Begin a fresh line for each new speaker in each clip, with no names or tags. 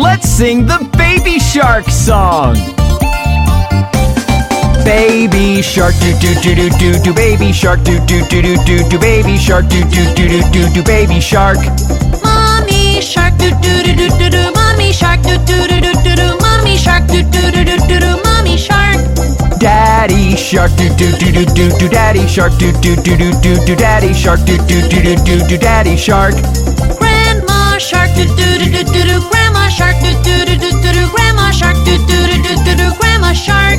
Let's sing the Baby Shark song! Baby shark do do do do do do baby shark do do do do do do baby shark do do do do do do baby shark
Mommy shark do do do do do do Mommy shark do do do do do do Mommy shark do do do do do do Mommy shark
Daddy shark do do do do do do daddy shark do do do do do do daddy shark do do do do do do daddy shark
Grandma shark do do do do do do shark do do do do do do Grandma shark do do do do do do Grandma shark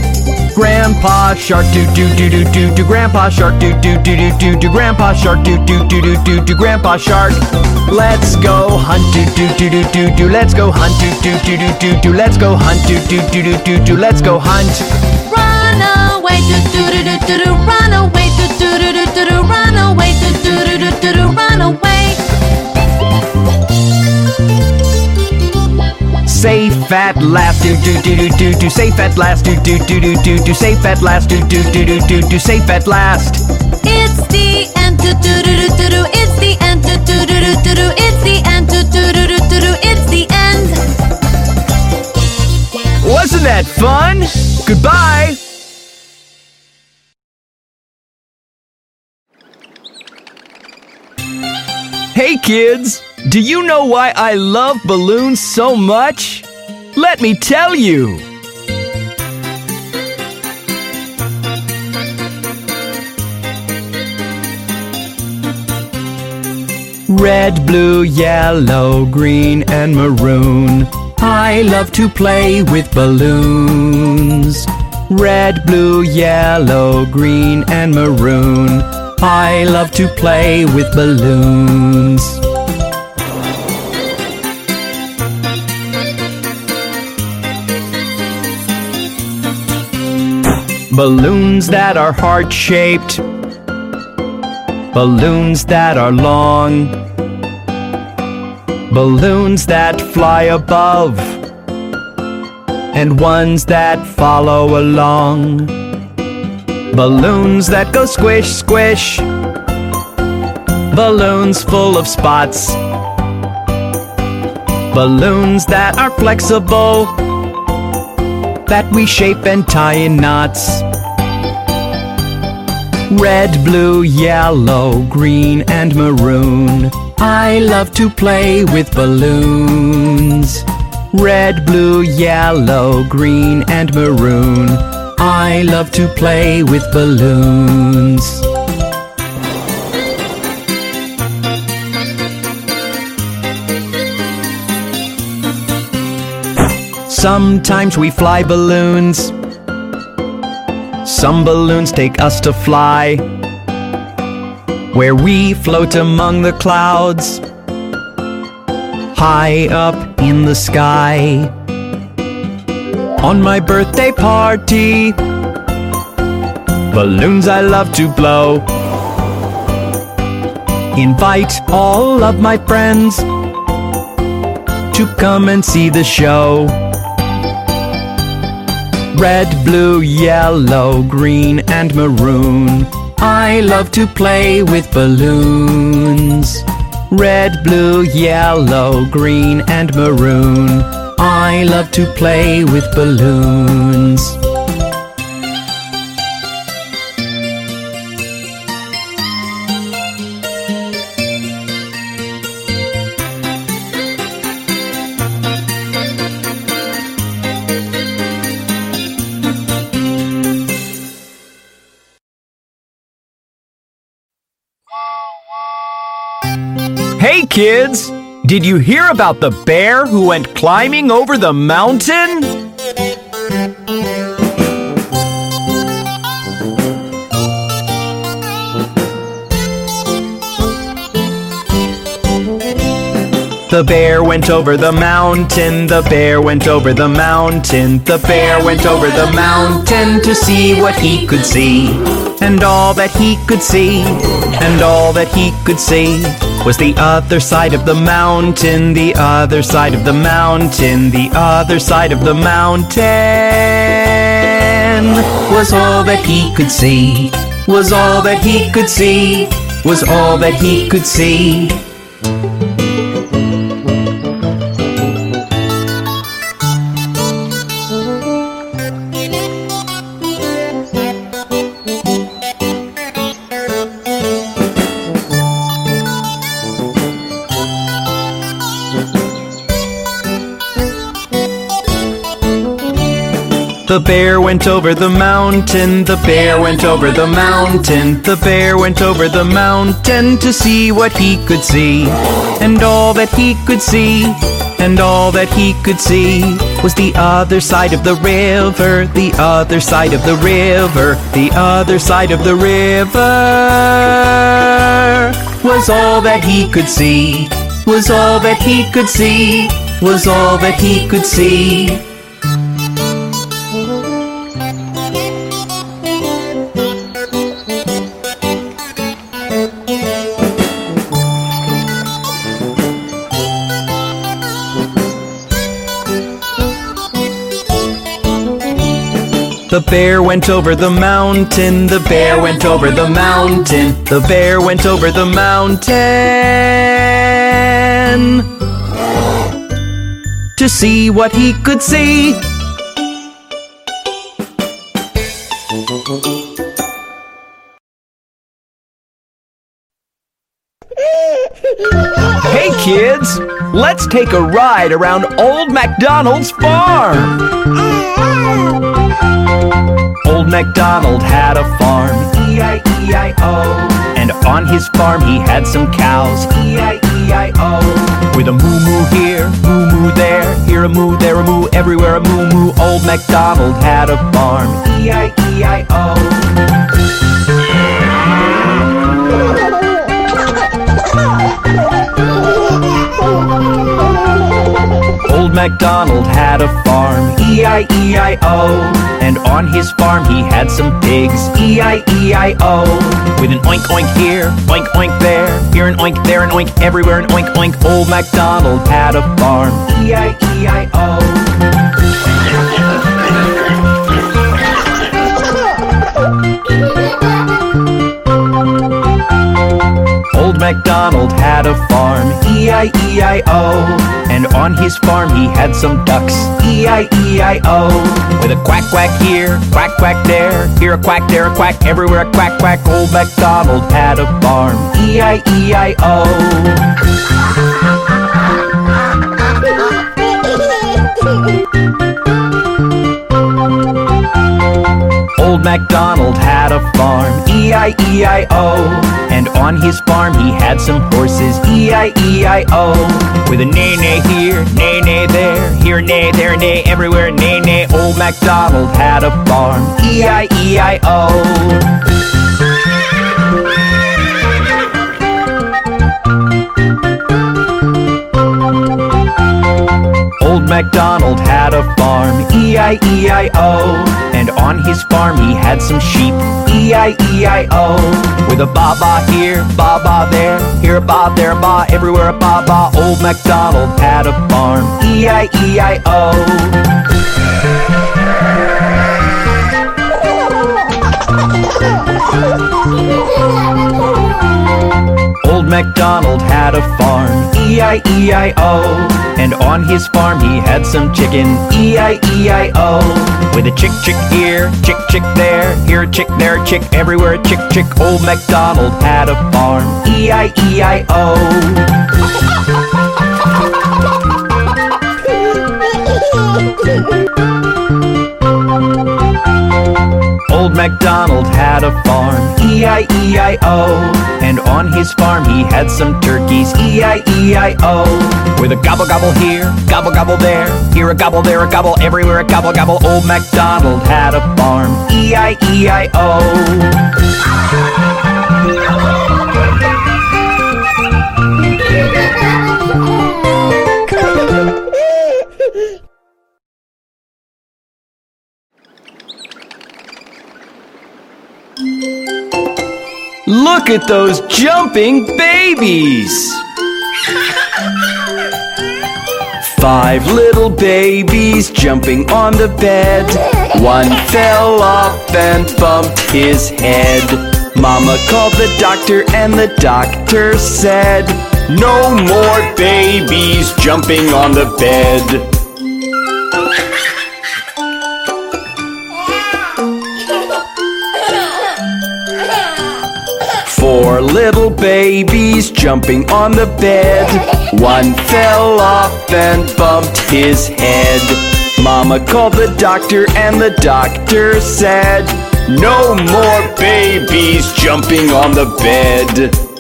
Grandpa shark do do do do do do Grandpa shark do do do do do do Grandpa shark do do do do do do Grandpa shark Let's go hunt do do do do do do Let's go hunt do do do do do do Let's go hunt do do do do do do Let's go hunt
Run away
at last do do do do do do Safe at last do do do do do do Safe at last do do do do do do Safe at last
It's the end do do do do do do It's the end do do do do do do It's the end do do do do do do It's the end
Wasn't that fun? Goodbye! Hey kids! Do you know why I love balloons so much? Let me tell you! Red, blue, yellow, green, and maroon. I love to play with balloons. Red, blue, yellow, green, and maroon. I love to play with balloons. Balloons that are heart shaped. Balloons that are long. Balloons that fly above. And ones that follow along. Balloons that go squish, squish. Balloons full of spots. Balloons that are flexible. That we shape and tie in knots. Red, blue, yellow, green, and maroon. I love to play with balloons. Red, blue, yellow, green, and maroon. I love to play with balloons. Sometimes we fly balloons. Some balloons take us to fly. Where we float among the clouds. High up in the sky. On my birthday party. Balloons I love to blow. Invite all of my friends to come and see the show. Red, blue, yellow, green, and maroon. I love to play with balloons. Red, blue, yellow, green, and maroon. I love to play with balloons. Hey kids! Did you hear about the bear who went climbing over the mountain? The bear went over the mountain, the bear went over the mountain, the bear went over the mountain to see what he could see. And all that he could see, and all that he could see was the other side of the mountain, the other side of the mountain, the other side of the mountain was all that he could see, was all that he could see, was all that he could see. The bear went over the mountain, the bear went over the mountain, the bear went over the mountain to see what he could see. And all that he could see, and all that he could see was the other side of the river, the other side of the river, the other side of the river was all that he could see, was all that he could see, was all that he could see. Bear went over the mountain, the bear went over the mountain, the bear went over the mountain to see what he could see. Hey kids, let's take a ride around Old MacDonald's farm. Mm-hmm. Old MacDonald had a farm, E-I-E-I-O. And on his farm he had some cows, E-I-E-I-O. With a moo moo here, moo moo there, here a moo, there a moo, everywhere a moo moo. Old MacDonald had a farm, E-I-E-I-O. MacDonald had a farm, E-I-E-I-O. And on his farm he had some pigs, E-I-E-I-O. With an oink oink here, oink oink there, here an oink, there an oink, everywhere an oink oink. Old MacDonald had a farm, E-I-E-I-O. MacDonald had a farm, E-I-E-I-O. And on his farm he had some ducks, E-I-E-I-O. With a quack quack here, quack quack there, here a quack, there a quack, everywhere a quack quack. Old MacDonald had a farm, E-I-E-I-O. Old MacDonald had a farm, E-I-E-I-O. And on his farm he had some horses, E-I-E-I-O. With a neigh neigh here, neigh neigh there, here neigh, there neigh, everywhere a neigh neigh. Old MacDonald had a farm, E-I-E-I-O. MacDonald had a farm, E-I-E-I-O. And on his farm he had some sheep, E-I-E-I-O. With a ba-ba here, ba-ba there, here a ba, there a ba, everywhere a ba-ba. Old MacDonald had a farm, E-I-E-I-O. Old MacDonald had a farm, E-I-E-I-O. And on his farm he had some chicken, E-I-E-I-O. With a chick chick here, chick chick there, here a chick, there a chick, everywhere a chick chick. Old MacDonald had a farm, E-I-E-I-O. Old MacDonald had a farm, E-I-E-I-O. And on his farm he had some turkeys, E-I-E-I-O. With a gobble gobble here, gobble gobble there, here a gobble, there a gobble, everywhere a gobble gobble. Old MacDonald had a farm, E-I-E-I-O. Look at those jumping babies! Five little babies jumping on the bed. One fell off and bumped his head. Mama called the doctor, and the doctor said, No more babies jumping on the bed. Four little babies jumping on the bed. One fell off and bumped his head. Mama called the doctor, and the doctor said, No more babies jumping on the bed.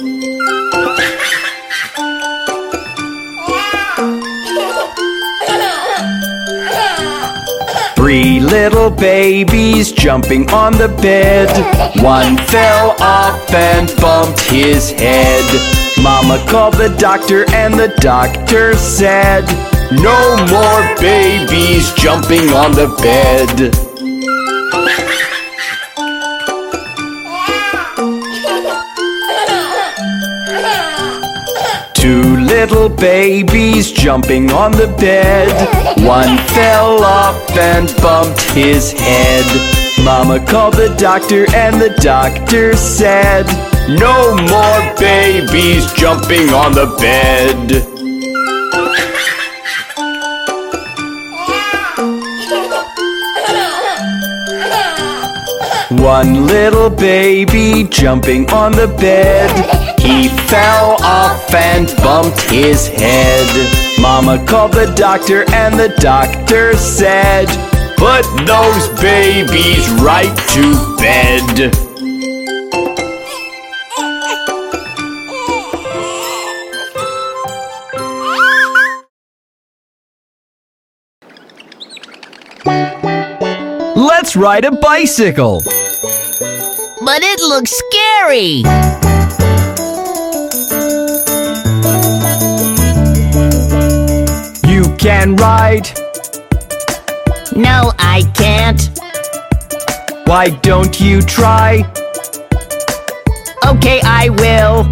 Little babies jumping on the bed. One fell off and bumped his head. Mama called the doctor, and the doctor said, No more babies jumping on the bed. Two little babies jumping on the bed. One fell off and bumped his head. Mama called the doctor, and the doctor said, No more babies jumping on the bed. One little baby jumping on the bed. He fell off and bumped his head. Mama called the doctor, and the doctor said, Put those babies right to bed. Let's ride a bicycle.
But it looks scary.
Can ride.
No, I can't.
Why don't you try?
Okay, I will.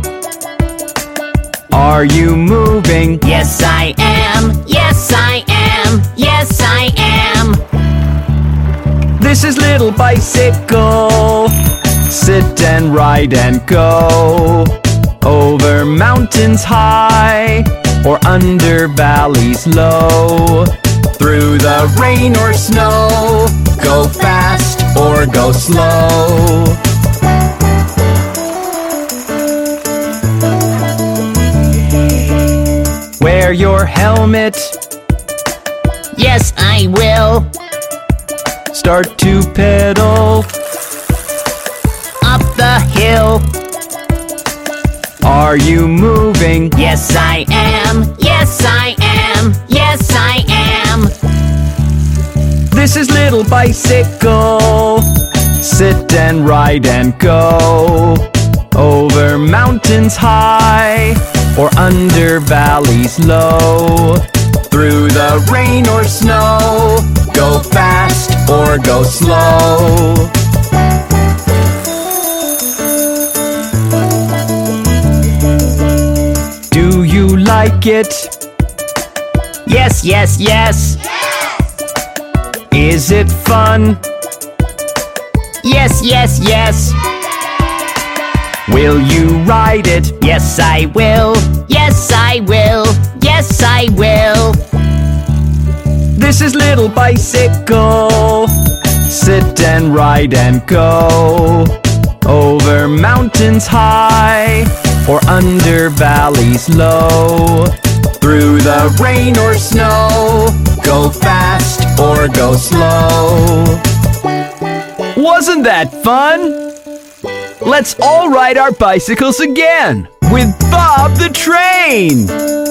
Are you moving?
Yes, I am. Yes, I am. Yes, I am.
This is little bicycle. Sit and ride and go over mountains high or under valleys low. Through the rain or snow, go fast or go slow. Wear your helmet,
Yes, I will.
start to pedal.
Up the hill.
Are you moving?
Yes, I
little bicycle. Sit and ride and go over mountains high or under valleys low. Through the rain or snow, go fast or go slow. Do you like it?
Yes, yes, yes.
Is it fun?
Yes, yes, yes.
Will you ride it?
Yes, I will. Yes, I will. Yes, I will.
This is little bicycle. Sit and ride and go over mountains high or under valleys low. Through the rain or snow, go fast or go slow. Wasn't that fun? Let's all ride our bicycles again with Bob the Train.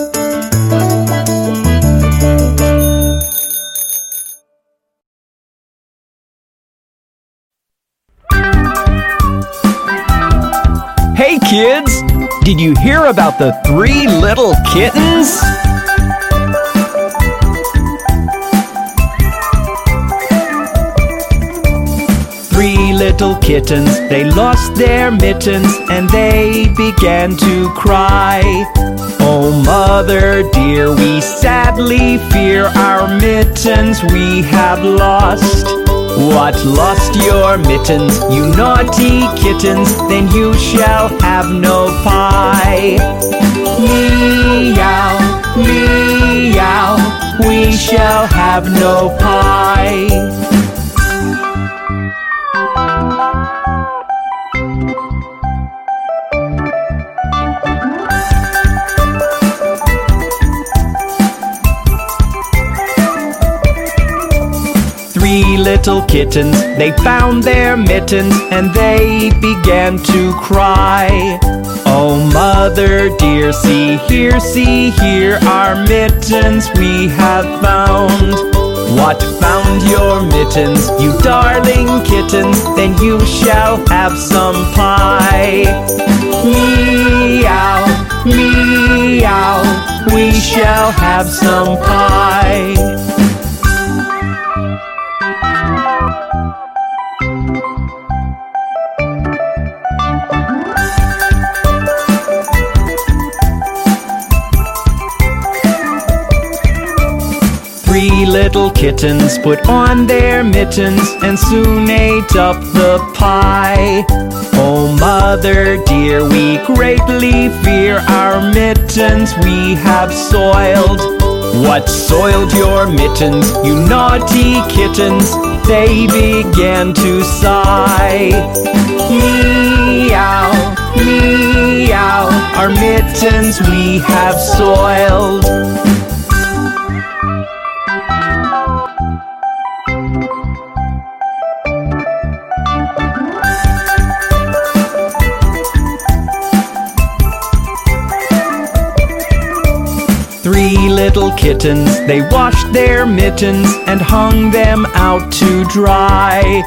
Hey kids, did you hear about the three little kittens? Three little kittens, they lost their mittens and they began to cry. Oh, mother dear, we sadly fear our mittens we have lost. What lost your mittens, you naughty kittens? Then you shall have no pie. Meow, meow, we shall have no pie. Little kittens, they found their mittens and they began to cry. Oh, mother dear, see here, see here, our mittens we have found. What found your mittens, you darling kittens? Then you shall have some pie. Meow, meow, we shall have some pie. Little kittens put on their mittens and soon ate up the pie. Oh, mother dear, we greatly fear our mittens we have soiled. What soiled your mittens, you naughty kittens? They began to sigh. Meow, meow, our mittens we have soiled. little kittens. They washed their mittens and hung them out to dry.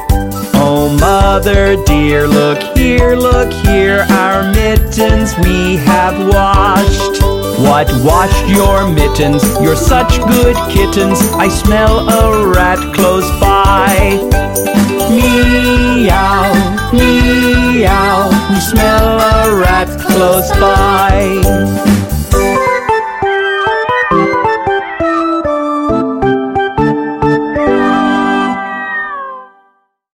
Oh, mother dear, look here, look here, our mittens we have washed. What washed your mittens? You're such good kittens. I smell a rat close by. Meow, meow, you smell a rat close by.